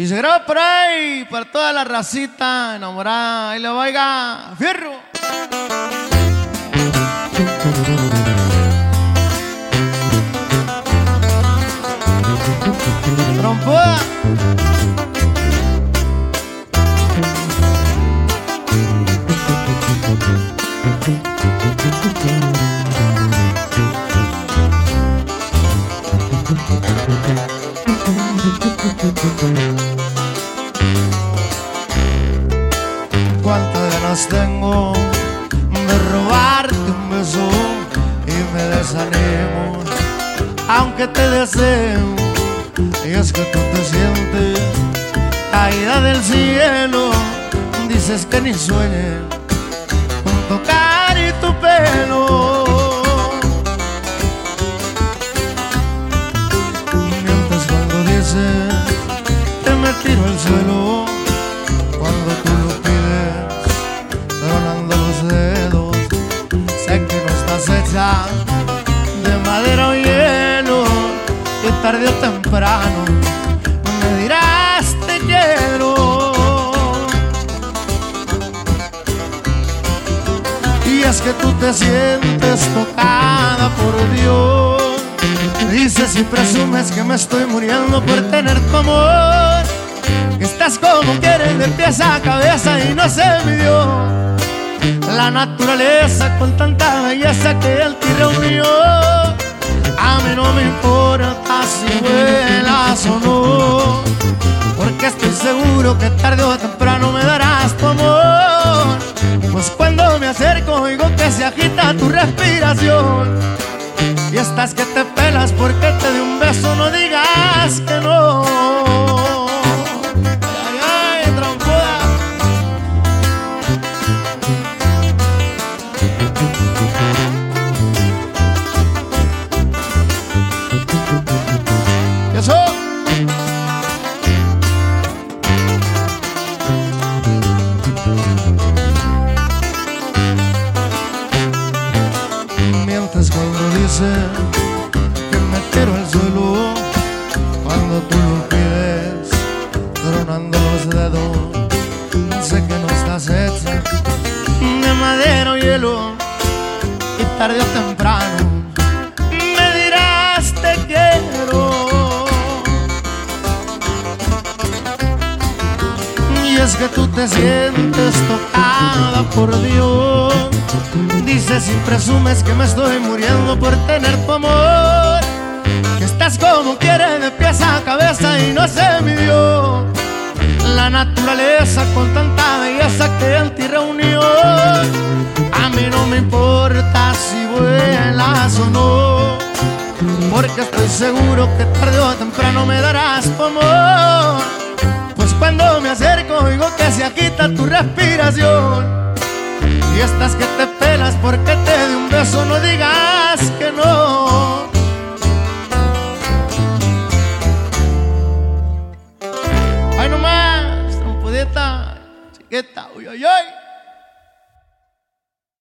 Y se graba por ahí para toda la racita enamorada. Ahí lo vaya, fierro. Trompuda. Cuántas ganas tengo de robarte un beso y me desanimo, aunque te deseo. Y es que tú te sientes caída del cielo, dices que ni sueñes me tiro al suelo cuando tú lo pides, tronando los dedos. Sé que no estás hecha de madera o hielo, que tarde o temprano me dirás te quiero. Y es que tú te sientes tocada por Dios. Dices y presumes que me estoy muriendo por tener tu amor. Estás como quieres de pies a cabeza y no se midió. La naturaleza con tanta belleza que él te reunió. A mí no me importa si vuelas o no. Porque estoy seguro que tarde o temprano me darás tu amor. Pues cuando me acerco oigo que se agita tu respiración. Y estás que te pelas porque te di un beso, no digas que no. Cuando dice que me tiro al suelo Cuando tú lo pides Tronando los dedos. Sé que no estás hecha De madera o hielo Y tarde o temprano Me dirás te quiero. Y es que tú te sientes tocada presumes que me estoy muriendo por tener tu amor. Que estás como quieres de pies a cabeza y no se midió. La naturaleza con tanta belleza que él te reunió. A mí no me importa si vuelas o no Porque estoy seguro que tarde o temprano me darás tu amor. Pues cuando me acerco oigo que se agita tu respiración. Y estas que te pelas porque te chaqueta. Uy, uy, uy.